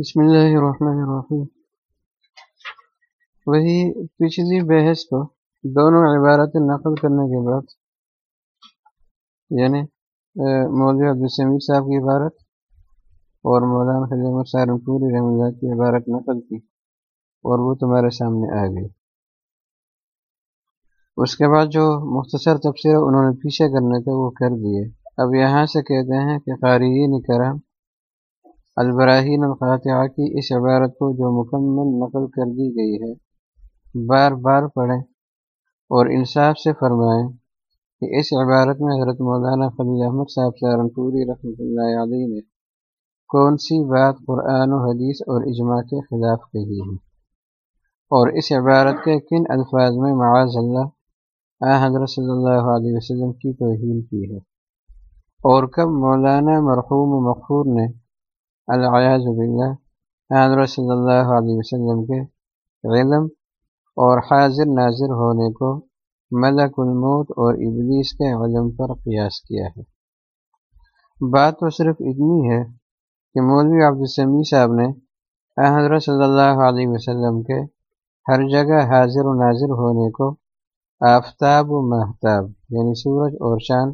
بسم اللہ الرحمن الرحیم۔ وہی پچھلی بحث کو دونوں عبارت نقل کرنے کے بعد یعنی مولوی عبدالسمی صاحب کی عبارت اور مولانا خلیم سہارنپوری رحم اللہ کی عبارت نقل کی اور وہ تمہارے سامنے آ گئی۔ اس کے بعد جو مختصر تبصرہ انہوں نے پیچھے کرنے تھے، وہ کر دیے۔ اب یہاں سے کہتے ہیں کہ قارئین کرام البراہین القاطعہ کی اس عبارت کو جو مکمل نقل کر دی گئی ہے، بار بار پڑھیں اور انصاف سے فرمائیں کہ اس عبارت میں حضرت مولانا خلیل احمد صاحب سہارنپوری رحمۃ اللہ علیہ نے کون سی بات قرآن و حدیث اور اجماع کے خلاف کہی ہے؟ اور اس عبارت کے کن الفاظ میں معاذ اللہ حضرت صلی اللہ علیہ وسلم کی توہین کی ہے؟ اور کب مولانا مرحوم مغفور نے العیاض باللہ۔ حضرت صلی اللہ علیہ وسلم کے علم اور حاضر ناظر ہونے کو ملک الموت اور ابلیس کے علم پر قیاس کیا ہے۔ بات تو صرف اتنی ہے کہ مولوی عبدالسمی صاحب نے حضرت صلی اللہ علیہ وسلم کے ہر جگہ حاضر و ناظر ہونے کو آفتاب و محتاب یعنی سورج اور چاند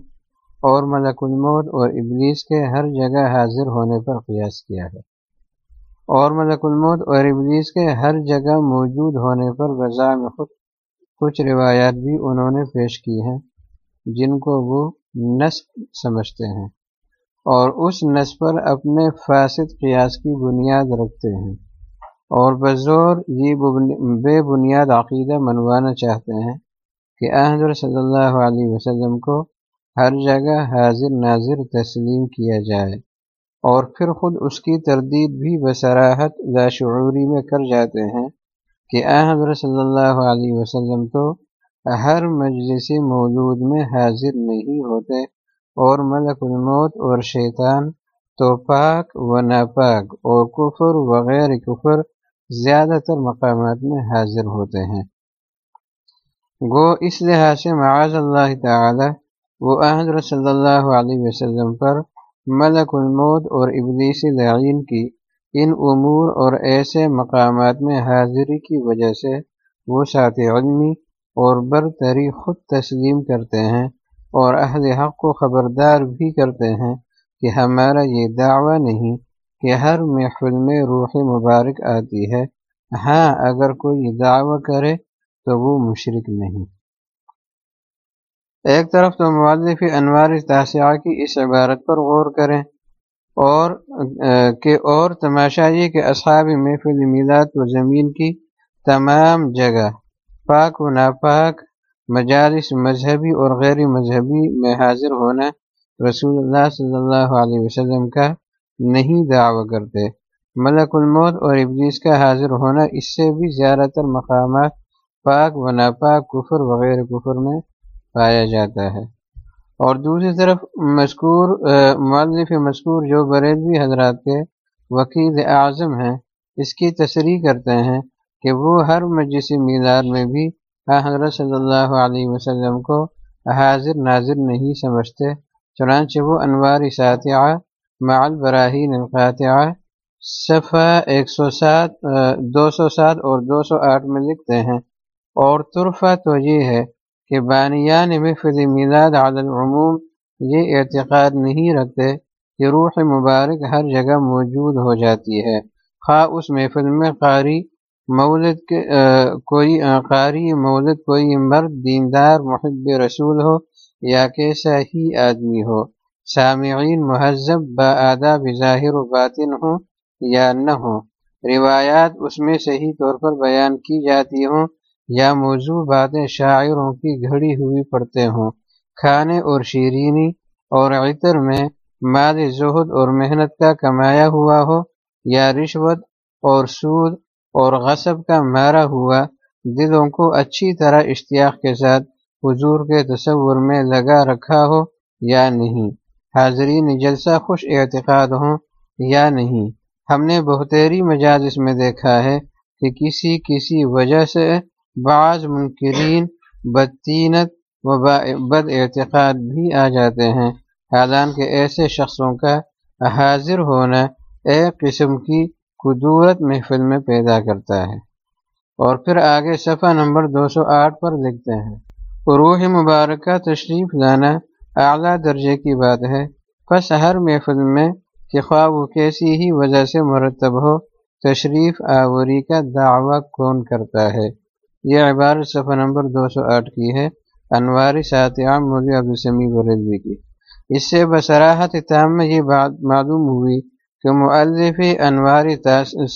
اور ملک الموت اور ابلیس کے ہر جگہ حاضر ہونے پر قیاس کیا ہے۔ اور ملک الموت اور ابلیس کے ہر جگہ موجود ہونے پر غذا میں خود کچھ روایات بھی انہوں نے پیش کی ہیں، جن کو وہ نصب سمجھتے ہیں اور اس نصب پر اپنے فاسد قیاس کی بنیاد رکھتے ہیں۔ اور بزور یہ بے بنیاد عقیدہ منوانا چاہتے ہیں کہ احمد صلی اللہ علیہ وسلم کو ہر جگہ حاضر ناظر تسلیم کیا جائے اور پھر خود اس کی تردید بھی بصراحت لاشعوری میں کر جاتے ہیں کہ حضرت صلی اللہ علیہ وسلم تو ہر مجلس موجود میں حاضر نہیں ہوتے اور ملک الموت اور شیطان تو پاک و ناپاک اور کفر وغیر کفر زیادہ تر مقامات میں حاضر ہوتے ہیں۔ گو اس لحاظ سے معاذ اللہ تعالی وہ حضرت صلی اللہ علیہ وسلم پر ملک الموت اور ابلیس لعین کی ان امور اور ایسے مقامات میں حاضری کی وجہ سے وہ سات علمی اور برتری خود تسلیم کرتے ہیں اور اہل حق کو خبردار بھی کرتے ہیں کہ ہمارا یہ دعویٰ نہیں کہ ہر محفل میں روح مبارک آتی ہے۔ ہاں اگر کوئی دعویٰ کرے تو وہ مشرق نہیں۔ ایک طرف تو مولف انوار تاسعہ کی اس عبارت پر غور کریں اور کہ اور تماشا یہ کہ اصحاب محفل میلاد و زمین کی تمام جگہ پاک و ناپاک مجالس مذہبی اور غیر مذہبی میں حاضر ہونا رسول اللہ صلی اللہ علیہ وسلم کا نہیں دعوی کرتے۔ ملک الموت اور ابلیس کا حاضر ہونا اس سے بھی زیادہ تر مقامات پاک و ناپاک کفر وغیرہ کفر میں پایا جاتا ہے۔ اور دوسری طرف مذکور مؤلف مذکور جو بریلوی حضرات کے وکیل اعظم ہیں، اس کی تصریح کرتے ہیں کہ وہ ہر مجلس میلاد میں بھی حضرت صلی اللہ علیہ وسلم کو حاضر ناظر نہیں سمجھتے، چنانچہ وہ انوار ساتعہ مع البراہین القاطعہ صفحہ ایک سو سات دو سو سات اور دو سو آٹھ میں لکھتے ہیں۔ اور طرفہ تو یہ ہے کہ بانیان محفظ میلاد علی العموم یہ اعتقاد نہیں رکھتے کہ روح مبارک ہر جگہ موجود ہو جاتی ہے۔ خواہ اس محفل میں قاری مولد کے کوئی قاری مولد کوئی مرد دیندار، محب رسول ہو یا کیسا ہی آدمی ہو۔ سامعین مہذب آداب ظاہر و باطن ہوں یا نہ ہوں۔ روایات اس میں صحیح طور پر بیان کی جاتی ہوں یا موضوع باتیں شاعروں کی گھڑی ہوئی پڑھتے ہوں۔ کھانے اور شیرینی اور عطر میں مال زہد اور محنت کا کمایا ہوا ہو یا رشوت اور سود اور غصب کا مارا ہوا، دلوں کو اچھی طرح اشتیاق کے ساتھ حضور کے تصور میں لگا رکھا ہو یا نہیں؟ حاضرین جلسہ خوش اعتقاد ہوں یا نہیں؟ ہم نے بہتری مجازس میں دیکھا ہے کہ کسی کسی وجہ سے بعض منکرین بدتینت و بد اعتقاد بھی آ جاتے ہیں۔ حالانکہ ایسے شخصوں کا حاضر ہونا ایک قسم کی قدورت محفل میں پیدا کرتا ہے۔ اور پھر آگے صفحہ نمبر دو سو آٹھ پر لکھتے ہیں۔ روح مبارکہ تشریف لانا اعلیٰ درجے کی بات ہے۔ پس ہر محفل میں کہ خواہ وہ کیسی ہی وجہ سے مرتب ہو، تشریف آوری کا دعویٰ کون کرتا ہے؟ یہ عبارت صفحہ نمبر دو سو آٹھ کی ہے۔ انواری ساتعام مولوی عبدالسمی بردوی کی۔ اس سے بصراحت تام میں یہ بات معلوم ہوئی کہ مؤلف انواری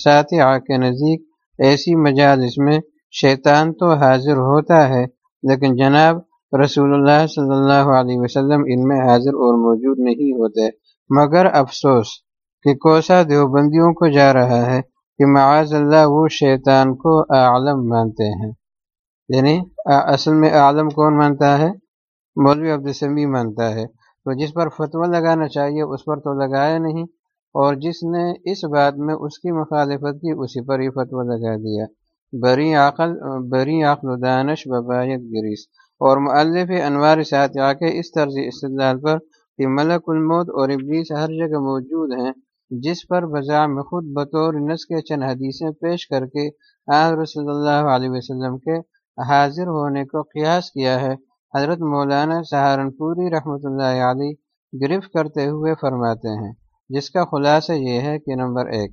ساتعہ کے نزدیک ایسی مجالس میں شیطان تو حاضر ہوتا ہے، لیکن جناب رسول اللہ صلی اللہ علیہ وسلم ان میں حاضر اور موجود نہیں ہوتے۔ مگر افسوس کہ کوسا دیوبندیوں کو جا رہا ہے کہ معاذ اللہ وہ شیطان کو عالم مانتے ہیں۔ یعنی اصل میں عالم کون مانتا ہے؟ مولوی عبدالسمی مانتا ہے۔ تو جس پر فتویٰ لگانا چاہیے، اس پر تو لگایا نہیں۔ اور جس نے اس بات میں اس کی مخالفت کی، اسی پر ہی فتویٰ لگا دیا۔ بری عقل بری عقل و دانش ببایت گریس اور مؤلف انوار ساتیا کے اس طرز استدلال پر کہ ملک الموت اور ابلیس ہر جگہ موجود ہیں، جس پر بذام خود بطور نس کے چند حدیثیں پیش کر کے آحر صلی اللہ علیہ وسلم کے حاضر ہونے کو قیاس کیا ہے۔ حضرت مولانا سہارنپوری رحمۃ اللہ علیہ گرفت کرتے ہوئے فرماتے ہیں، جس کا خلاصہ یہ ہے کہ نمبر ایک،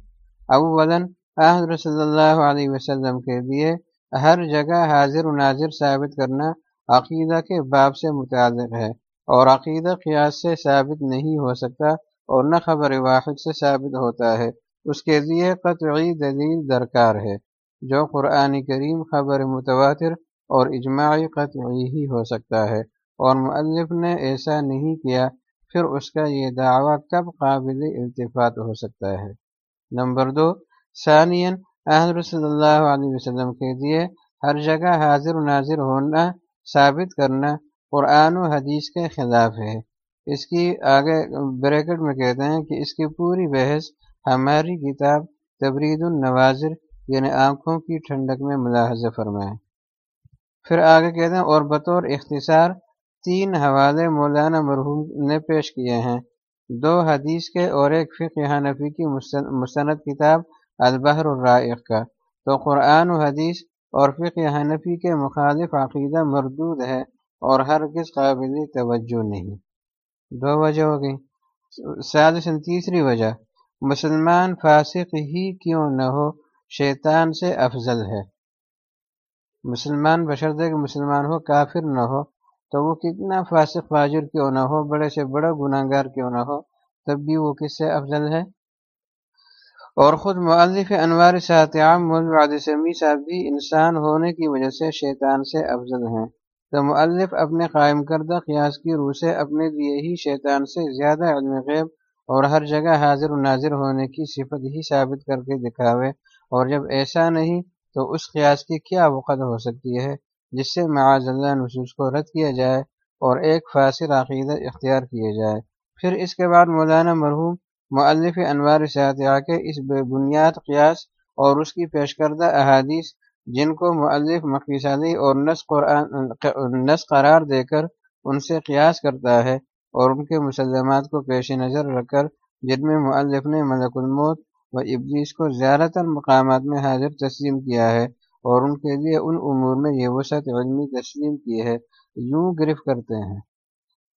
اولاً حضرت صلی اللہ علیہ وسلم کے لیے ہر جگہ حاضر و ناظر ثابت کرنا عقیدہ کے باب سے متعلق ہے اور عقیدہ قیاس سے ثابت نہیں ہو سکتا اور نہ خبر واحد سے ثابت ہوتا ہے۔ اس کے لیے قطعی دلیل درکار ہے۔ جو قرآن کریم خبر متواتر اور اجماعی قطعی ہی ہو سکتا ہے۔ اور مؤلف نے ایسا نہیں کیا، پھر اس کا یہ دعویٰ کب قابل التفاط ہو سکتا ہے۔ نمبر دو ثانین احمد صلی اللہ علیہ وسلم کے لیے ہر جگہ حاضر و ناظر ہونا، ثابت کرنا قرآن و حدیث کے خلاف ہے۔ اس کی آگے بریکٹ میں کہتے ہیں کہ اس کی پوری بحث ہماری کتاب تبرید النوازر یعنی آنکھوں کی ٹھنڈک میں ملاحظہ فرمائیں۔ پھر آگے کہتے ہیں، اور بطور اختصار تین حوالے مولانا مرحوم نے پیش کیے ہیں۔ دو حدیث کے اور ایک فقہ حنفی کی مستند کتاب البحر الرائق کا۔ تو قرآن و حدیث اور فقہ حنفی کے مخالف عقیدہ مردود ہے اور ہر کس قابل توجہ نہیں۔ دو وجہ ہو گئی سالسن تیسری وجہ، مسلمان فاسق ہی کیوں نہ ہو؟ شیطان سے افضل ہے۔ مسلمان بشرطے کہ مسلمان ہو، کافر نہ ہو، تو وہ کتنا فاسق، فاجر کیوں نہ ہو، بڑے سے بڑا گناہ گار کیوں نہ ہو، تب بھی وہ کس سے افضل ہے؟ اور خود مؤلف انوار ساتعام سمی صاحب بھی انسان ہونے کی وجہ سے شیطان سے افضل ہیں۔ تو مؤلف اپنے قائم کردہ قیاس کی روح سے اپنے لیے ہی شیطان سے زیادہ علم غیب اور ہر جگہ حاضر و ناظر ہونے کی صفت ہی ثابت کر کے دکھاوے۔ اور جب ایسا نہیں تو اس قیاس کی کیا وقت ہو سکتی ہے جس سے معاذ اللہ نصوص کو رد کیا جائے اور ایک فاصل عقیدہ اختیار کیے جائے؟ پھر اس کے بعد مولانا مرحوم مؤلف انوار سیاتیہ کے اس بے بنیاد قیاس اور اس کی پیش کردہ احادیث جن کو مؤلف مقیصالی اور نس قرآن نس قرار دے کر ان سے قیاس کرتا ہے اور ان کے مسلمات کو پیش نظر رکھ کر جن میں مؤلف نے ملک الموت و ابلیس کو زیادہ تر مقامات میں حاضر تسلیم کیا ہے اور ان کے لیے ان امور میں یہ وسعت علمی تسلیم کی ہے، یوں گرفت کرتے ہیں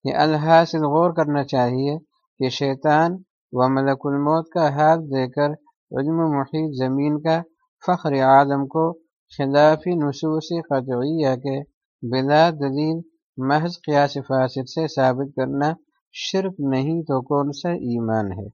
کہ الحاصل غور کرنا چاہیے کہ شیطان و ملک الموت کا ہاتھ دے کر علم محیط زمین کا فخر عالم کو خلافی نصوص قطعیہ کے بلا دلیل محض قیاس فاسد سے ثابت کرنا شرک نہیں تو کون سا ایمان ہے؟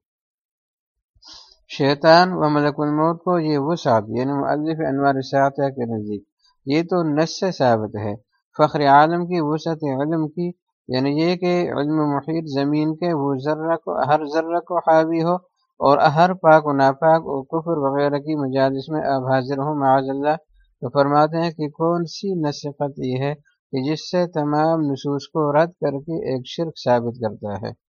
شیطان و ملک الموت کو یہ وسعت یعنی مؤلف انوار ساتح کے نزدیک۔ یہ تو نس سے ثابت ہے۔ فخر عالم کی، وسعت علم کی یعنی یہ کہ علم محیط زمین کے وہ ذرہ کو، ہر ذرہ کو حاوی ہو اور ہر پاک و ناپاک و کفر وغیرہ کی مجالس میں اب حاضر ہوں، معاذ اللہ۔ تو فرماتے ہیں کہ کون سی نصیحت یہ ہے کہ جس سے تمام نصوص کو رد کر کے ایک شرک ثابت کرتا ہے؟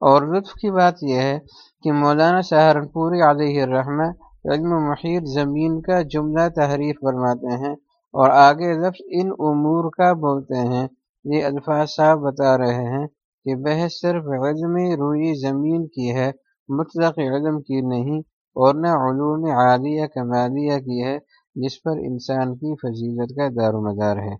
اور لطف کی بات یہ ہے کہ مولانا سہارنپوری علیہ الرحمہ علم محیط زمین کا جملہ تحریر فرماتے ہیں اور آگے لفظ ان امور کا بولتے ہیں۔ یہ الفاظ صاحب بتا رہے ہیں کہ بحث صرف علم روئی زمین کی ہے، مطلق علم کی نہیں، اور نہ علوم عالیہ کمالیہ کی ہے، جس پر انسان کی فضیلت کا دار و مدار ہے۔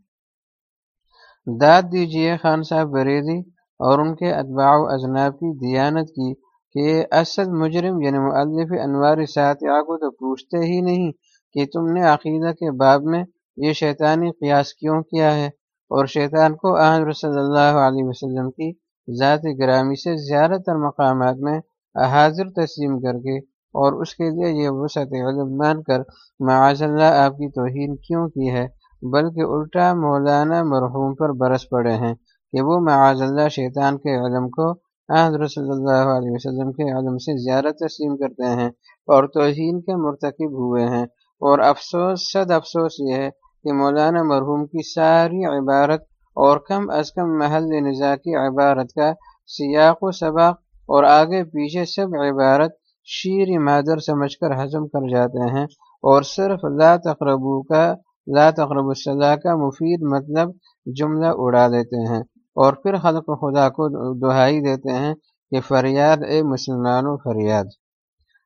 داد دیجیے خان صاحب بریدی اور ان کے اتباع و اجناب کی دیانت کی کہ اسد مجرم یعنی مؤلف انوار ساتعہ کو تو پوچھتے ہی نہیں کہ تم نے عقیدہ کے باب میں یہ شیطانی قیاس کیوں کیا ہے اور شیطان کو احمد صلی اللہ علیہ وسلم کی ذات گرامی سے زیادہ تر مقامات میں حاضر تسلیم کر کے اور اس کے لیے یہ وسعت علم مان کر معاذ اللہ آپ کی توہین کیوں کی ہے؟ بلکہ الٹا مولانا مرحوم پر برس پڑے ہیں۔ کہ وہ معاذ اللہ شیطان کے علم کو حضرت صلی اللہ علیہ وسلم کے علم سے زیادہ تسلیم کرتے ہیں اور توہین کے مرتکب ہوئے ہیں۔ اور افسوس، صد افسوس یہ ہے کہ مولانا مرحوم کی ساری عبارت اور کم از کم محل نظا کی عبارت کا سیاق و سباق اور آگے پیچھے سب عبارت شیر مادر سمجھ کر ہضم کر جاتے ہیں اور صرف لا تقربو کا، لا تقرب الصلاح کا مفید مطلب جملہ اڑا دیتے ہیں۔ اور پھر خلق خدا کو دہائی دیتے ہیں کہ فریاد اے مسلمانوں، فریاد۔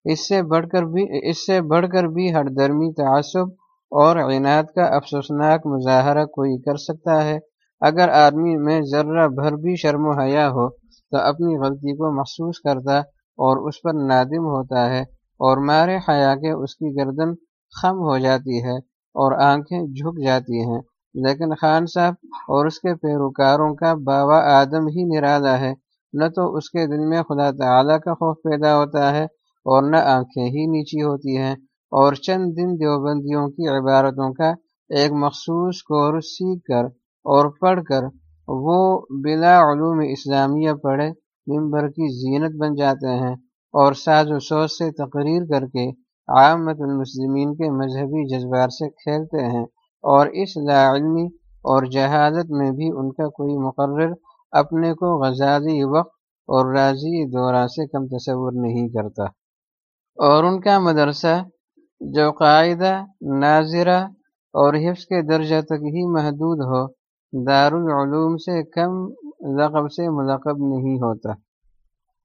اس سے بڑھ کر بھی، اس سے بڑھ کر بھی ہر درمی تعصب اور عناد کا افسوسناک مظاہرہ کوئی کر سکتا ہے۔ اگر آدمی میں ذرہ بھر بھی شرم و حیا ہو، تو اپنی غلطی کو محسوس کرتا اور اس پر نادم ہوتا ہے اور مارے حیا کے اس کی گردن خم ہو جاتی ہے اور آنکھیں جھک جاتی ہیں۔ لیکن خان صاحب اور اس کے پیروکاروں کا بابا آدم ہی نرالا ہے۔ نہ تو اس کے دل میں خدا تعالی کا خوف پیدا ہوتا ہے اور نہ آنکھیں ہی نیچی ہوتی ہیں۔ اور چند دن دیوبندیوں کی عبارتوں کا ایک مخصوص کورس سیکھ کر اور پڑھ کر وہ بلا علوم اسلامیہ پڑھے ممبر کی زینت بن جاتے ہیں اور ساز و سوچ سے تقریر کر کے عامت المسلمین کے مذہبی جذبات سے کھیلتے ہیں۔ اور اس لاعلمی اور جہادت میں بھی ان کا کوئی مقرر اپنے کو غزالی وقت اور راضی دورہ سے کم تصور نہیں کرتا۔ اور ان کا مدرسہ جو قاعدہ، ناظرہ اور حفظ کے درجہ تک ہی محدود ہو، دارالعلوم سے کم لقب سے ملقب نہیں ہوتا۔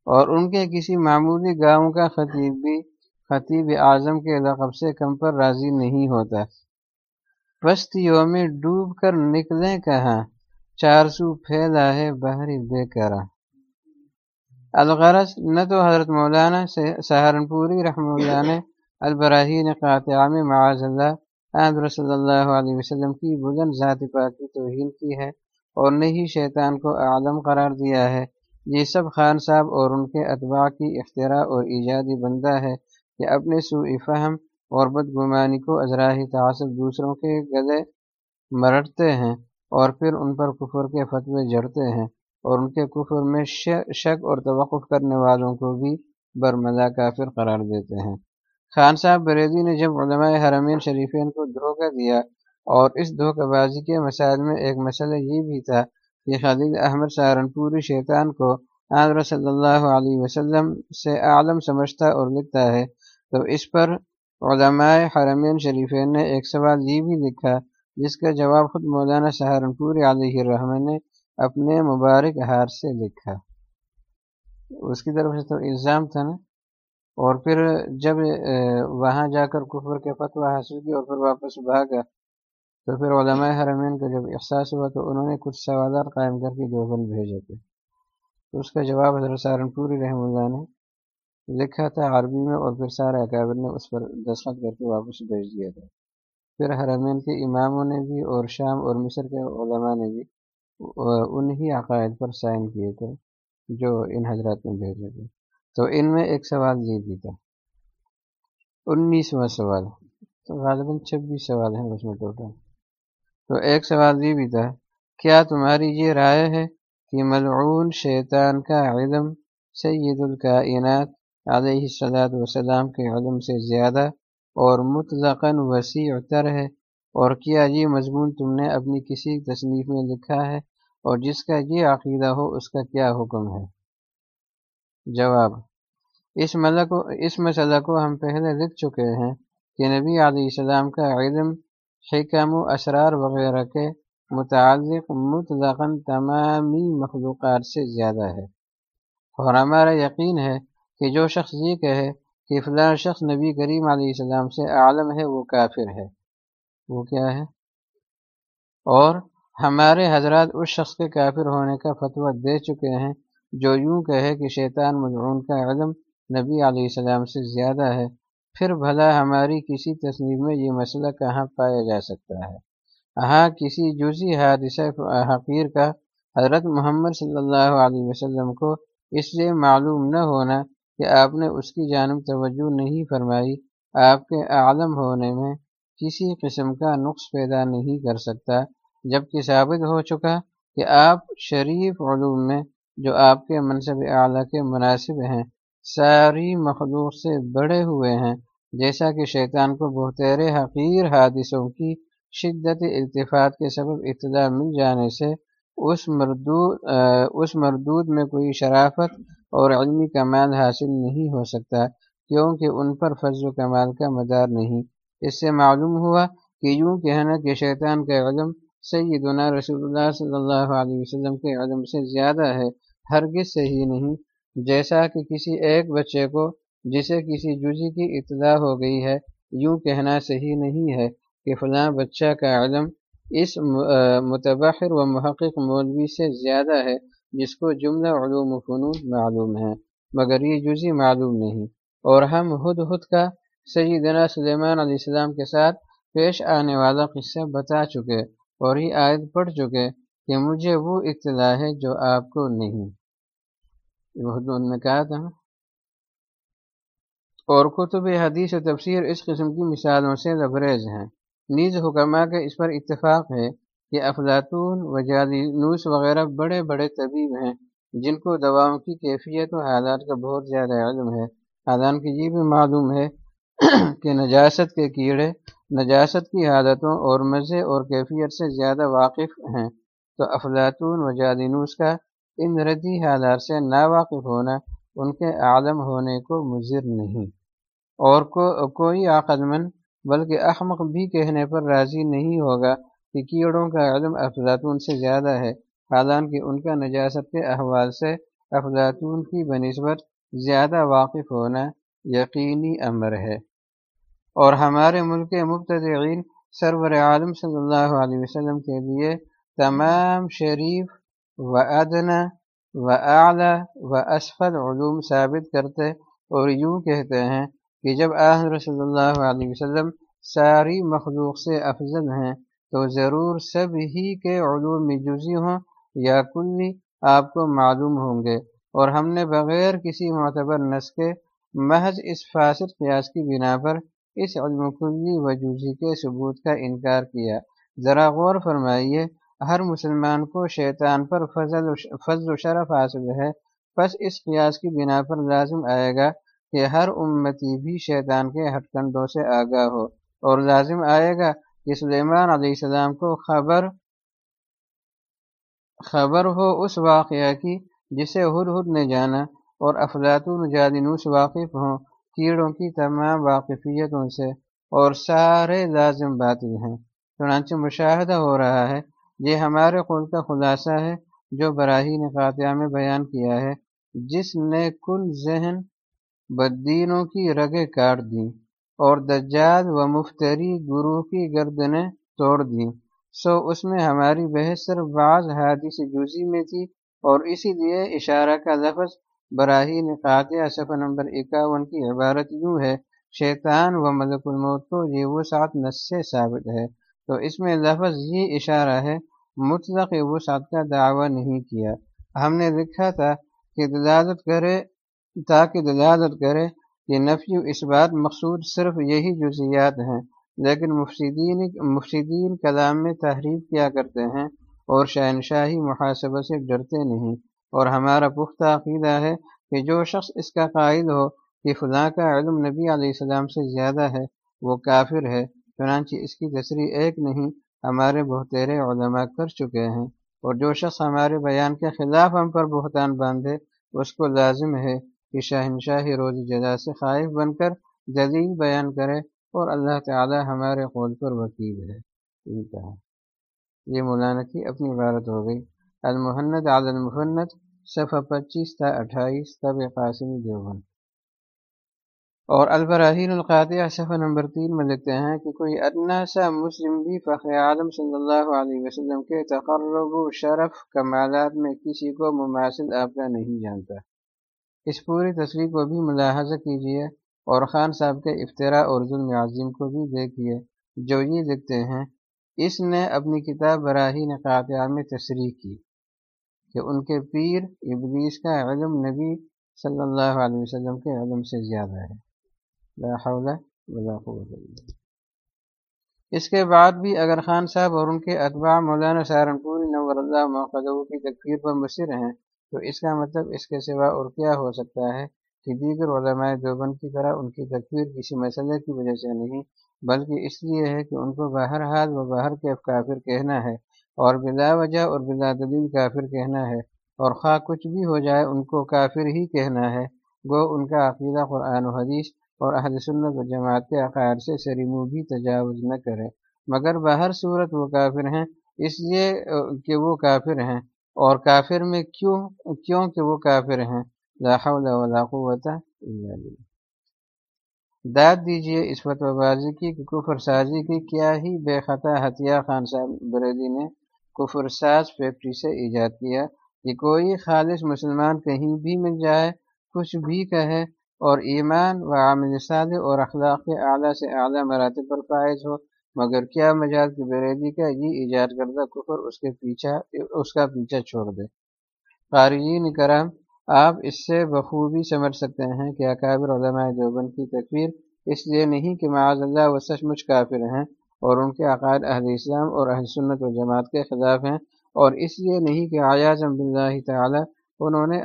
اور ان کے کسی معمولی گاؤں کا خطیب بھی، خطیب اعظم کے لقب سے کم پر راضی نہیں ہوتا۔ پستیوں میں ڈوب کر نکلیں کہاں؟ چار سو پھیلا ہے بحری بے کرا الغرض نہ تو حضرت مولانا سہارنپوری رحم اللہ نے البراہین قاطعہ میں معاذ اللہ حضرت صلی اللہ علیہ وسلم کی بلند ذات پاکی توہین کی ہے اور نہ ہی شیطان کو عالم قرار دیا ہے۔ یہ سب خان صاحب اور ان کے اتباع کی اختراع اور ایجادی بندہ ہے کہ اپنے سوء فہم اور بدگمانی کو ازراہی تعصب دوسروں کے گلے مرٹتے ہیں اور پھر ان پر کفر کے فتوے جڑتے ہیں اور ان کے کفر میں شک اور توقف کرنے والوں کو بھی برملا کافر قرار دیتے ہیں۔ خان صاحب بریدی نے جب علماء حرمین شریفین کو دھوکہ دیا اور اس دھوکہ بازی کے مسائل میں ایک مسئلہ یہ بھی تھا کہ خلیل احمد سہارنپوری شیطان کو آدر صلی اللہ علیہ وسلم سے عالم سمجھتا اور لکھتا ہے تو اس پر علماء حرمین شریفین نے ایک سوال یہ بھی لکھا، جس کا جواب خود مولانا سہارنپور علیہ الرحمٰ نے اپنے مبارک ہار سے لکھا۔ اس کی طرف سے تو الزام تھا نا؟ اور پھر جب وہاں جا کر کفر کے فتویٰ حاصل کی اور پھر واپس بھاگا، تو پھر علماء حرمین کا جب احساس ہوا تو انہوں نے کچھ سوالات قائم کر کے دیوبند بھیجے تھے۔ تو اس کا جواب حضرت سہارنپوری رحم اللہ نے لکھا تھا، عربی میں اور پھر سارے اکابر نے اس پر دستخط کر کے واپس بھیج دیا تھا۔ پھر حرمین کے اماموں نے بھی اور شام اور مصر کے علماء نے بھی انہی عقائد پر سائن کیے تھے جو ان حضرات نے بھیجے تھے۔ تو ان میں ایک سوال یہ بھی تھا۔ انیسواں سوال تو غالباً چھبیس سوال ہیں اس میں ٹوٹل۔ تو ایک سوال یہ بھی تھا، کیا تمہاری یہ رائے ہے کہ ملعون شیطان کا علم سید الکائنات علیہ السلاۃ وسلام کے علم سے زیادہ اور مطلقاً وسیع تر ہے اور کیا یہ مضمون تم نے اپنی کسی تصنیف میں لکھا ہے اور جس کا یہ عقیدہ ہو اس کا کیا حکم ہے؟ جواب اس کو اس مسئلہ کو ہم پہلے لکھ چکے ہیں کہ نبی علیہ السلام کا علم، حکم و اسرار وغیرہ کے متعلق مطلقاً تمامی مخلوقات سے زیادہ ہے اور ہمارا یقین ہے کہ جو شخص یہ کہے کہ فلاں شخص نبی کریم علیہ السلام سے عالم ہے، وہ کافر ہے۔ وہ کیا ہے؟ اور ہمارے حضرات اس شخص کے کافر ہونے کا فتویٰ دے چکے ہیں جو یوں کہے کہ شیطان مجعون کا علم نبی علیہ السلام سے زیادہ ہے۔ پھر بھلا ہماری کسی تصنیف میں یہ مسئلہ کہاں پایا جا سکتا ہے؟ ہاں کسی جزی حادثہ حقیر کا حضرت محمد صلی اللہ علیہ وسلم کو اس لیے معلوم نہ ہونا کہ آپ نے اس کی جانب توجہ نہیں فرمائی، آپ کے عالم ہونے میں کسی قسم کا نقص پیدا نہیں کر سکتا جبکہ ثابت ہو چکا کہ آپ شریف علوم میں جو آپ کے منصب اعلیٰ کے مناسب ہیں، ساری مخلوق سے بڑے ہوئے ہیں، جیسا کہ شیطان کو بہتر حقیر حادثوں کی شدت التفاط کے سبب اطلاع مل جانے سے اس مردود اس مردود میں کوئی شرافت اور علمی کمال حاصل نہیں ہو سکتا کیونکہ ان پر فضل و کمال کا مدار نہیں۔ اس سے معلوم ہوا کہ یوں کہنا کہ شیطان کا علم سیدنا رسول اللہ صلی اللہ علیہ وسلم کے علم سے زیادہ ہے، ہرگز صحیح نہیں۔ جیسا کہ کسی ایک بچے کو جسے کسی جزی کی اطلاع ہو گئی ہے، یوں کہنا صحیح نہیں ہے کہ فلاں بچہ کا علم اس متبحر و محقق مولوی سے زیادہ ہے۔ جس کو جملہ علوم و فنون معلوم ہے مگر یہ جزی معلوم نہیں۔ اور ہم ہد ہد کا سیدنا سلیمان علیہ السلام کے ساتھ پیش آنے والا قصہ بتا چکے اور یہ عائد پڑھ چکے کہ مجھے وہ اطلاع ہے جو آپ کو نہیں۔ میں کہا تھا۔ اور کتب حدیث و تفسیر اس قسم کی مثالوں سے لبریز ہیں۔ نیز حکمہ کا اس پر اتفاق ہے کہ افلاطون و جادینوس وغیرہ بڑے بڑے طبیب ہیں، جن کو دواؤں کی کیفیت و حالات کا بہت زیادہ علم ہے۔ حالانکہ یہ بھی معلوم ہے کہ نجاست کے کیڑے نجاست کی حالتوں اور مزے اور کیفیت سے زیادہ واقف ہیں۔ تو افلاطون و جادینوس کا ان ردی حالات سے ناواقف ہونا ان کے عالم ہونے کو مضر نہیں۔ اور کو کوئی عقل مند بلکہ احمق بھی کہنے پر راضی نہیں ہوگا۔ کہ کیڑوں کا علم افلاطون سے زیادہ ہے۔ حالانکہ ان کا نجاست کے احوال سے افلاطون کی بنسبت زیادہ واقف ہونا یقینی امر ہے۔ اور ہمارے ملک کے مبتدعین سرور عالم صلی اللہ علیہ وسلم کے لیے تمام شریف و ادنا و اعلیٰ و اسفل علوم ثابت کرتے اور یوں کہتے ہیں کہ جب آہ رسول اللہ علیہ وسلم ساری مخلوق سے افضل ہیں تو ضرور سب ہی کے علوم جزی ہوں، یا کلی آپ کو معلوم ہوں گے۔ اور ہم نے بغیر کسی معتبر نس کے محض اس فاسد قیاس کی بنا پر اس علم کلی و جزی کے ثبوت کا انکار کیا۔ ذرا غور فرمائیے، ہر مسلمان کو شیطان پر فضل فضل و شرف حاصل ہے۔ بس اس قیاس کی بنا پر لازم آئے گا کہ ہر امتی بھی شیطان کے ہٹ کنڈوں سے آگاہ ہو۔ اور لازم آئے گا کہ سلیمان علیہ السلام کو خبر خبر ہو اس واقعہ کی جسے ہر ہر نے جانا اور افلاط الجادنوس واقف ہوں، کیڑوں کی تمام واقفیتوں سے اور سارے لازم باطل ہیں۔ چنانچہ مشاہدہ ہو رہا ہے، یہ ہمارے قول کا خلاصہ ہے جو براہین قاطعہ میں بیان کیا ہے، جس نے کل ذہن بدینوں کی رگیں کاٹ دیں۔ اور دجال و مفتری گرو کی گردنیں توڑ دیں۔ سو اس میں ہماری بحث صرف بعض حادث جوزی میں تھی اور اسی لیے اشارہ کا لفظ براہین قاطعہ صفحہ نمبر اکاون کی عبارت یوں ہے، شیطان و ملک الموت کو یہ وہ نس سے ثابت ہے۔ تو اس میں لفظ یہ اشارہ ہے، مطلق وسعت کا دعویٰ نہیں کیا۔ ہم نے لکھا تھا کہ دلالت کرے، تاکہ دلالت کرے کہ نفی و اس بات مقصود صرف یہی جزیات ہیں، لیکن مفسدین مفسدین کلام میں تحریف کیا کرتے ہیں اور شہنشاہی محاسبہ سے ڈرتے نہیں۔ اور ہمارا پختہ عقیدہ ہے کہ جو شخص اس کا قائد ہو کہ فلاں کا علم نبی علیہ السلام سے زیادہ ہے، وہ کافر ہے، چنانچہ اس کی تصریح ایک نہیں، ہمارے بہترے علماء کر چکے ہیں۔ اور جو شخص ہمارے بیان کے خلاف ہم پر بہتان باندھے، اس کو لازم ہے کہ شہنشاہی روز جزا سے خائف بن کر جدید بیان کرے اور اللہ تعالی ہمارے قول پر وکیل ہے۔ یہ مولانا کی اپنی عبارت ہو گئی۔ المحنت عاد المفنت صفحہ پچیس تا اٹھائیس، طب قاسمی دیوبند۔ اور البراہین القاطع صفحہ نمبر تین میں لکھتے ہیں کہ کوئی ادنا سا مسلم بھی فخر عالم صلی اللہ علیہ وسلم کے تقرب و شرف کمالات میں کسی کو مماثل آپ کا نہیں جانتا۔ اس پوری تصویر کو بھی ملاحظہ کیجیے اور خان صاحب کے افطرا اور ظلم عظیم کو بھی دیکھیے جو یہ لکھتے ہیں، اس نے اپنی کتاب براہین قاطعہ میں تصریح کی کہ ان کے پیر ابلیس کا علم نبی صلی اللہ علیہ وسلم کے علم سے زیادہ ہے۔ لا حول ولا قوت اس کے بعد بھی اگر خان صاحب اور ان کے اتباع مولانا سہارنپوری نور اللہ موقع کی تکفیر پر مصر ہیں تو اس کا مطلب اس کے سوا اور کیا ہو سکتا ہے کہ دیگر علماء دیوبند کی طرح ان کی تکفیر کسی مسئلے کی وجہ سے نہیں، بلکہ اس لیے ہے کہ ان کو باہر حال و باہر کے کافر کہنا ہے اور بلا وجہ اور بلا دلیل کافر کہنا ہے اور خواہ کچھ بھی ہو جائے ان کو کافر ہی کہنا ہے۔ گو ان کا عقیدہ قرآن و حدیث اور اہل سنت و جماعت کے عقائد سے سریمو بھی تجاوز نہ کرے۔ مگر باہر صورت وہ کافر ہیں، اس لیے کہ وہ کافر ہیں۔ اور کافر میں کیوں کیوں کہ وہ کافر ہیں؟ لا حول ولا قوت الا بالله داد دیجیے اس فتو بازی کی کہ کفر سازی کی کیا ہی بے خطا حتیہ خان صاحب بریدی نے کفر ساز فیکٹری سے ایجاد کیا کہ کوئی خالص مسلمان کہیں بھی مل جائے، کچھ بھی کہے اور ایمان و عامل صالح اور اخلاق اعلیٰ سے اعلیٰ مراتب پر فائز ہو۔ مگر کیا مجاز کی بریدی کا یہ ایجاد کردہ کفر اس کے پیچھا، اس کا پیچھا چھوڑ دے۔ قارئین کرم آپ اس سے بخوبی سمجھ سکتے ہیں کہ اکابر علماء دیوبند کی تکفیر اس لیے نہیں کہ معاذ اللہ و سچ مچ کافر ہیں اور ان کے عقائد اہل اسلام اور اہل سنت و جماعت کے خلاف ہیں اور اس لیے نہیں کہ آیاز باللہ تعالی انہوں نے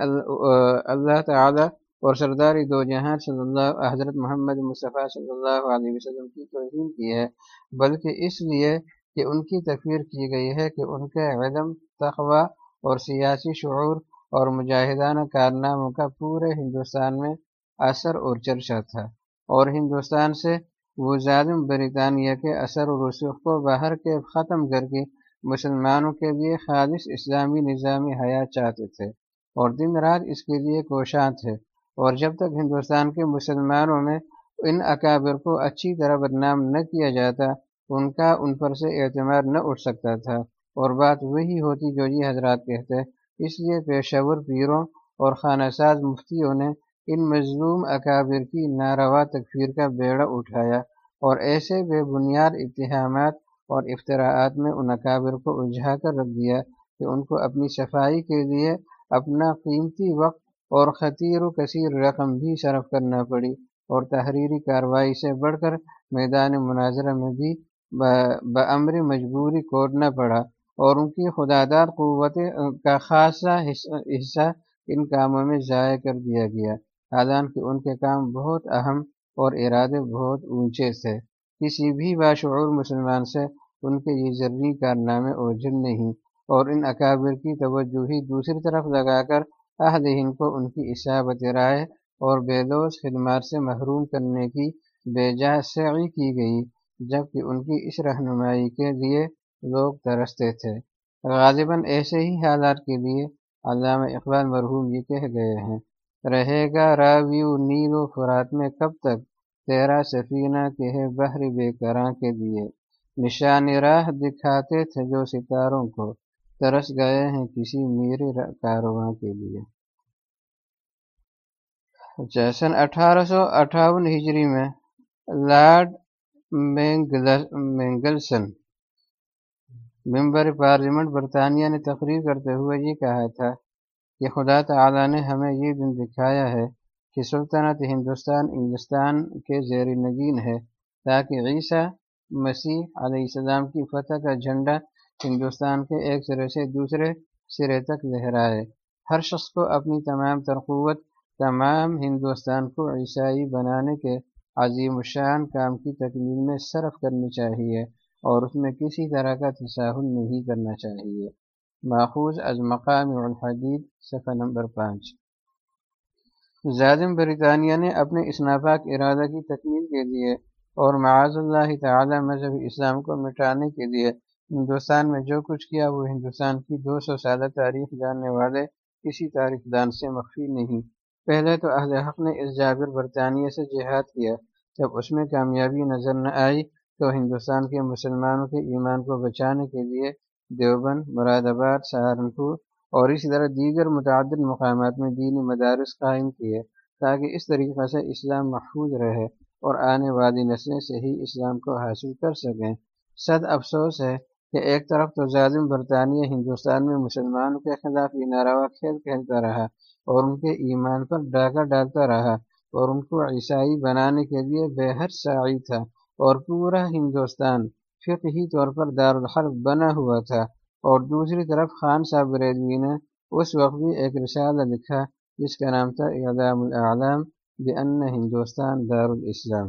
اللہ تعالی اور سرداری دو جہاں صلی اللہ حضرت محمد مصطفیٰ صلی اللہ علیہ وسلم کی توہین کی ہے، بلکہ اس لیے کہ ان کی تکفیر کی گئی ہے کہ ان کے عدم تقوی اور سیاسی شعور اور مجاہدانہ کارناموں کا پورے ہندوستان میں اثر اور چرچا تھا۔ اور ہندوستان سے وہ ظالم برطانیہ کے اثر و رسوخ کو باہر کے ختم کر کے مسلمانوں کے لیے خالص اسلامی نظامی حیات چاہتے تھے۔ اور دن رات اس کے لیے کوشاں تھے۔ اور جب تک ہندوستان کے مسلمانوں میں ان اکابر کو اچھی طرح بدنام نہ کیا جاتا، ان کا ان پر سے اعتماد نہ اٹھ سکتا تھا۔ اور بات وہی ہوتی جو یہ حضرات کہتے اس لیے پیشور پیروں اور خانہ ساز مفتیوں نے ان مظلوم اکابر کی ناروا تکفیر کا بیڑا اٹھایا اور ایسے بے بنیاد اتحامات اور افطراعات میں ان اکابر کو الجھا کر رکھ دیا کہ ان کو اپنی صفائی کے لیے اپنا قیمتی وقت اور خطیر و کثیر رقم بھی صرف کرنا پڑی اور تحریری کارروائی سے بڑھ کر میدان مناظرہ میں بھی بمر مجبوری کوٹنا پڑا اور ان کی خدادار قوت کا خاصا حصہ ان کاموں میں ضائع کر دیا گیا۔ حالانکہ ان کے کام بہت اہم اور ارادے بہت اونچے تھے۔ کسی بھی باشعور مسلمان سے ان کے یہ ضروری کارنامے اوجھل نہیں اور ان اکابر کی توجہ ہی دوسری طرف لگا کر اہل کو ان کی اشاعت رائے اور بے لوس خدمات سے محروم کرنے کی بے جا سعی کی گئی، جبکہ ان کی اس رہنمائی کے لیے لوگ ترستے تھے۔ غالباً ایسے ہی حالات کے لیے علامہ اقبال مرحوم یہ کہہ گئے ہیں، رہے گا راویو نیل و فرات میں کب تک؟ تیرا سفینہ کے ہے بحر بے کراں کے لیے۔ نشان راہ دکھاتے تھے جو ستاروں کو۔ ترس گئے ہیں کسی میرے کارواں کے لیے۔ جیسن اٹھارہ سو اٹھاون ہجری میں لارڈ مینگلسن ممبر پارلیمنٹ برطانیہ نے تقریر کرتے ہوئے یہ کہا تھا کہ خدا تعالی نے ہمیں یہ دن دکھایا ہے کہ سلطنت ہندوستان انگلستان کے زیر نگین ہے تاکہ عیسیٰ مسیح علیہ السلام کی فتح کا جھنڈا ہندوستان کے ایک سرے سے دوسرے سرے تک لہرائے ہر شخص کو اپنی تمام ترقوت تمام ہندوستان کو عیسائی بنانے کے عظیم الشان کام کی تکمیل میں صرف کرنی چاہیے اور اس میں کسی طرح کا تساہل نہیں کرنا چاہیے۔ ماخوذ از مقام الحدید صفحہ نمبر پانچ۔ ظالم برطانیہ نے اپنے اسنافاق ارادہ کی تکمیل کے لیے اور معاذ اللہ تعالی مذہب اسلام کو مٹانے کے لیے ہندوستان میں جو کچھ کیا، وہ ہندوستان کی دو سو سالہ تاریخ جاننے والے کسی تاریخ دان سے مخفی نہیں۔ پہلے تو اہل حق نے اس جابر برطانیہ سے جہاد کیا۔ جب اس میں کامیابی نظر نہ آئی تو ہندوستان کے مسلمانوں کے ایمان کو بچانے کے لیے دیوبند، مراد آباد، سہارنپور اور اسی طرح دیگر متعدد مقامات میں دینی مدارس قائم کیے تاکہ اس طریقے سے اسلام محفوظ رہے اور آنے والی نسلیں صحیح اسلام کو حاصل کر سکیں۔ صد افسوس ہے کہ ایک طرف تو ظالم برطانیہ، ہندوستان میں مسلمانوں کے خلاف یہ ناروا کھیل کھیلتا رہا اور ان کے ایمان پر ڈاکہ ڈالتا رہا اور ان کو عیسائی بنانے کے لیے بے حد سعی تھا اور پورا ہندوستان فقہی طور پر دارالحرب بنا ہوا تھا اور دوسری طرف خان صاحب ریلوی نے اس وقت بھی ایک رسالہ لکھا جس کا نام تھا اعلام الاعلام بن ہندوستان دارالاسلام۔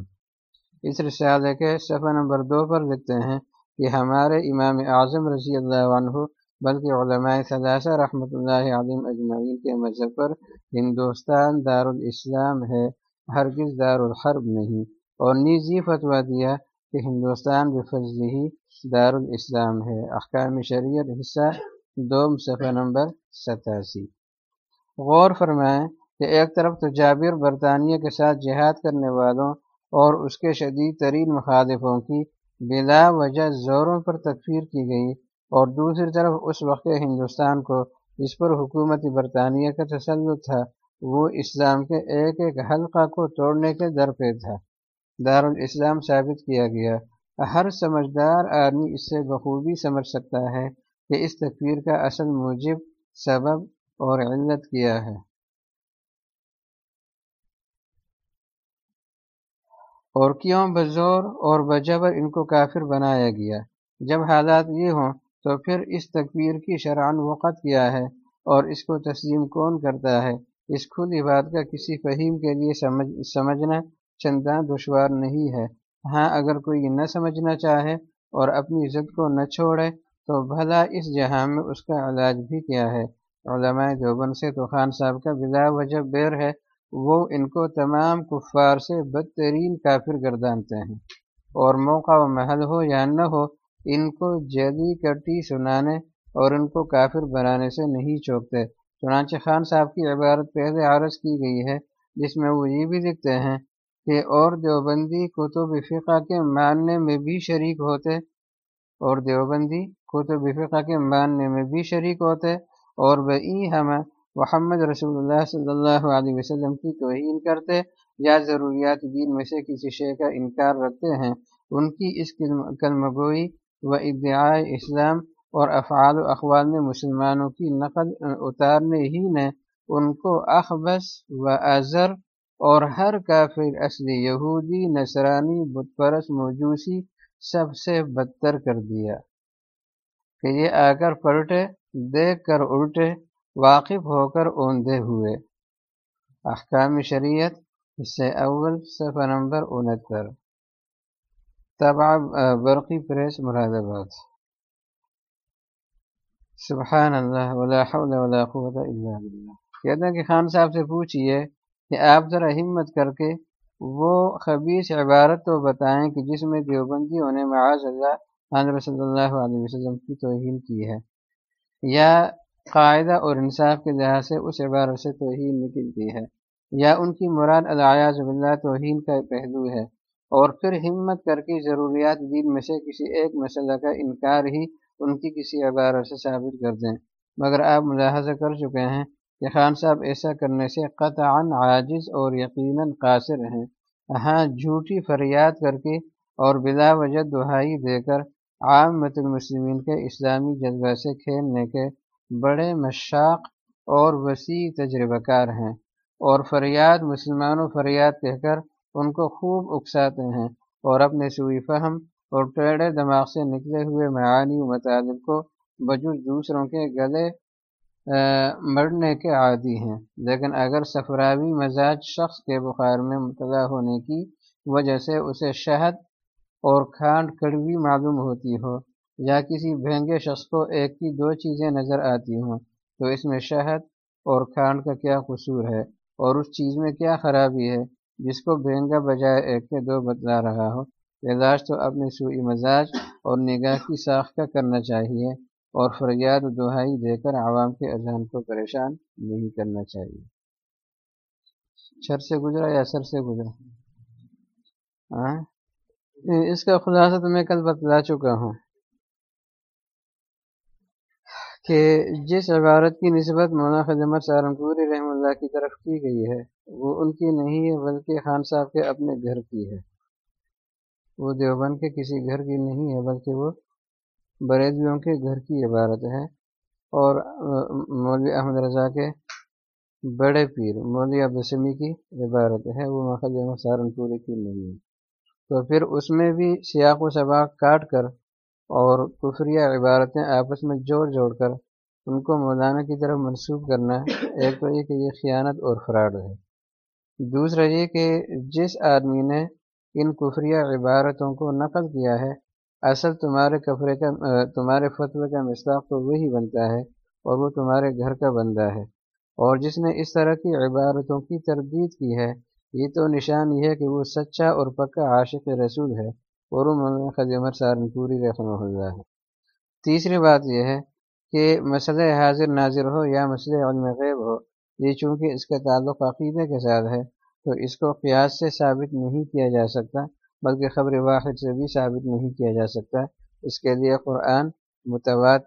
اس رسالے کے صفحہ نمبر دو پر لکھتے ہیں کہ ہمارے امام اعظم رضی اللہ عنہ، بلکہ علماء ثلاثہ رحمۃ اللہ علیہ اجمعین کے مذہب پر ہندوستان دارالاسلام ہے، ہرگز دارالحرب نہیں۔ اور نجی فتویٰ دیا کہ ہندوستان بفضل ہی دارالاسلام ہے۔ احکام شریعت، حصہ دو صفحہ نمبر ستاسی۔ غور فرمائیں کہ ایک طرف تو جابر برطانیہ کے ساتھ جہاد کرنے والوں اور اس کے شدید ترین مخالفوں کی بلا وجہ زوروں پر تکفیر کی گئی اور دوسری طرف اس وقت ہندوستان کو جس پر حکومت برطانیہ کا تسلط تھا، وہ اسلام کے ایک ایک حلقہ کو توڑنے کے در پہ تھا۔ دارالاسلام ثابت کیا گیا۔ ہر سمجھدار آدمی اس سے بخوبی سمجھ سکتا ہے کہ اس تکفیر کا اصل موجب سبب اور علت کیا ہے۔ اور کیوں بزور اور بجبر ان کو کافر بنایا گیا؟ جب حالات یہ ہوں تو پھر اس تکفیر کی شرعن وقت کیا ہے اور اس کو تسلیم کون کرتا ہے؟ اس کھلی بات کا کسی فہیم کے لیے سمجھ، سمجھنا چندہ دشوار نہیں ہے۔ ہاں اگر کوئی نہ سمجھنا چاہے اور اپنی ضد کو نہ چھوڑے تو بھلا اس جہاں میں اس کا علاج بھی کیا ہے۔ علماء دیوبند سے تو خان صاحب کا بلا وجہ بیر ہے وہ ان کو تمام کفار سے بدترین کافر گردانتے ہیں۔ اور موقع و محل ہو یا نہ ہو، ان کو جلی کٹی سنانے اور ان کو کافر بنانے سے نہیں چوکتے۔ چنانچہ خان صاحب کی عبارت پہلے عرض کی گئی ہے، جس میں وہ یہ بھی لکھتے ہیں کہ اور دیوبندی کتب فقہ کے ماننے میں بھی شریک ہوتے، اور دیوبندی کتب فقہ کے ماننے میں بھی شریک ہوتے، اور بئی ہم محمد رسول اللہ صلی اللہ علیہ وسلم کی توہین کرتے یا ضروریات دین میں سے کسی شے کا انکار رکھتے ہیں، ان کی اس کلم گوئی و ادعائے اسلام اور افعال و اقوال میں مسلمانوں کی نقل اتارنے ہی نے ان کو اخبص و اظہر اور ہر کافر اصلی یہودی، نصرانی بت پرس موجوسی سب سے بدتر کر دیا کہ یہ آ کر پلٹے، دیکھ کر الٹے واقف ہو کر اوندے ہوئے۔ احکام شریعت، حصے اول، صفحہ نمبر انہتر۔ تبع برقی پریس، مراد آباد۔ سبحان اللہ ولا حول ولا قوت الا باللہ۔ کہتے ہیں کہ خان صاحب سے پوچھئے کہ آپ ذرا ہمت کر کے وہ خبیص عبارت تو بتائیں کہ جس میں دیوبندیوں نے معاذ اللہ، حضرت صلی اللہ علیہ وسلم کی توہین کی ہے۔ یا قاعدہ اور انصاف کے لحاظ سے اس عبارت سے توہین نکلتی ہے۔ یا ان کی مراد الیاز اللہ توہین کا پہلو ہے۔ اور پھر ہمت کر کے ضروریات دین میں سے کسی ایک مسئلہ کا انکار ہی ان کی کسی عبارت سے ثابت کر دیں۔ مگر آپ ملاحظہ کر چکے ہیں کہ خان صاحب ایسا کرنے سے قطعا عاجز اور یقیناً قاصر ہیں۔ ہاں جھوٹی فریاد کر کے اور بلا وجہ دہائی دے کر عام مت المسلمین کے اسلامی جذبہ سے کھیلنے کے بڑے مشاق اور وسیع تجربہ کار ہیں اور فریاد مسلمانوں فریاد کہہ کر ان کو خوب اکساتے ہیں اور اپنے سوئی فہم اور ٹیڑے دماغ سے نکلے ہوئے معانی و مطالب کو بجز دوسروں کے گلے مرنے کے عادی ہیں۔ لیکن اگر سفراوی مزاج شخص کے بخار میں مبتلا ہونے کی وجہ سے اسے شہد اور کھانڈ کڑوی معلوم ہوتی ہو یا کسی بھینگے شخص کو ایک کی دو چیزیں نظر آتی ہوں، تو اس میں شہد اور کھانڈ کا کیا قصور ہے؟ اور اس چیز میں کیا خرابی ہے؟ جس کو بھینگا بجائے ایک کے دو بتلا رہا ہو، علاج تو اپنے سوئی مزاج اور نگاہ کی ساخ کا کرنا چاہیے، اور فریاد و دہائی دے کر عوام کے اذہان کو پریشان نہیں کرنا چاہیے۔ چھر سے گزرا یا سر سے گزرا؟ ہاں اس کا خلاصہ تو میں کل بتلا چکا ہوں۔ کہ جس عبارت کی نسبت مولانا خدمت سہارنپوری رحم اللہ کی طرف کی گئی ہے، وہ ان کی نہیں ہے بلکہ خان صاحب کے اپنے گھر کی ہے۔ وہ دیوبند کے کسی گھر کی نہیں ہے، بلکہ وہ بریدیوں کے گھر کی عبارت ہے۔ اور مولوی احمد رضا کے بڑے پیر، مولوی عبدالسمی کی عبارت ہے، وہ مخدمہ سہارنپوری کی نہیں ہے۔ تو پھر اس میں بھی سیاق و سباق کاٹ کر اور کفریہ عبارتیں آپس میں جوڑ جوڑ کر ان کو مولانا کی طرف منسوخ کرنا ایک تو یہ کہ یہ خیانت اور فراڈ ہے۔ دوسرا یہ کہ جس آدمی نے ان کفریہ عبارتوں کو نقل کیا ہے، اصل تمہارے کفرے کا، تمہارے فتوے کا مصداق تو وہی بنتا ہے اور وہ تمہارے گھر کا بندہ ہے۔ اور جس نے اس طرح کی عبارتوں کی تردید کی ہے، یہ تو نشان یہ ہے کہ وہ سچا اور پکا عاشق رسول ہے۔ اور وہ خدمت سہارنپوری رحمہ اللہ ہے تیسری بات یہ ہے کہ مسئلہ حاضر ناظر ہو یا مسئلہ علم غیب ہو، یہ چونکہ اس کا تعلق عقیدے کے ساتھ ہے، تو اس کو قیاس سے ثابت نہیں کیا جا سکتا، بلکہ خبر واحد سے بھی ثابت نہیں کیا جا سکتا۔ اس کے لیے قرآن متوات،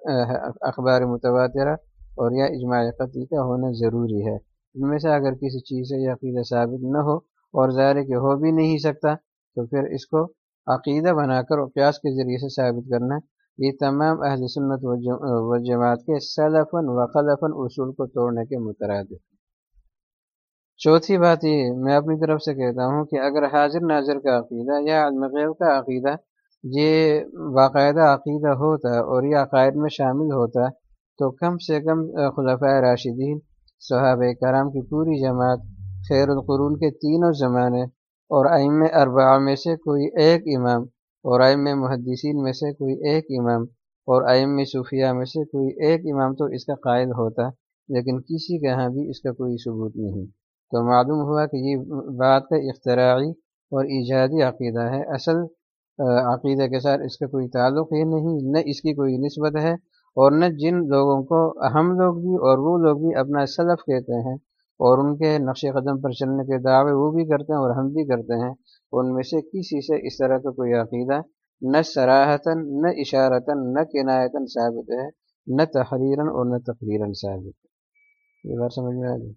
اخبار متواترہ اور یا اجماع قطعی کا ہونا ضروری ہے۔ ان میں سے اگر کسی چیز سے یہ عقیدہ ثابت نہ ہو اور ظاہر کہ ہو بھی نہیں سکتا، تو پھر اس کو عقیدہ بنا کر اور قیاس کے ذریعے سے ثابت کرنا یہ تمام اہل سنت و جماعت کے سلفن و خلفن اصول کو توڑنے کے متراد چوتھی بات یہ، میں اپنی طرف سے کہتا ہوں کہ اگر حاضر ناظر کا عقیدہ یا غیب کا عقیدہ، یہ باقاعدہ عقیدہ ہوتا اور یہ عقائد میں شامل ہوتا، تو کم سے کم خلفۂ راشدین، صحابہ کرام کی پوری جماعت خیر القرون کے تینوں زمانے اور ائم اربع میں سے کوئی ایک امام، اور ائم محدثین میں سے کوئی ایک امام، اور ائم صوفیہ میں سے کوئی ایک امام تو اس کا قائل ہوتا، لیکن کسی کے یہاں بھی اس کا کوئی ثبوت نہیں۔ تو معلوم ہوا کہ یہ بات کا اختراعی اور ایجادی عقیدہ ہے۔ اصل عقیدہ کے ساتھ اس کا کوئی تعلق ہی نہیں، نہ اس کی کوئی نسبت ہے، اور نہ جن لوگوں کو ہم لوگ بھی اور وہ لوگ بھی اپنا سلف کہتے ہیں اور ان کے نقش قدم پر چلنے کے دعوے وہ بھی کرتے ہیں اور ہم بھی کرتے ہیں، ان میں سے کسی سے اس طرح کا کوئی عقیدہ نہ سراہتاً نہ اشارتاً، نہ کنایتاً ثابت ہے، نہ تحریراً اور نہ تقریراً ثابت ہے۔ یہ بات سمجھ میں آ گئی؟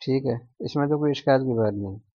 ٹھیک ہے، اس میں تو کوئی اشکال کی بات نہیں۔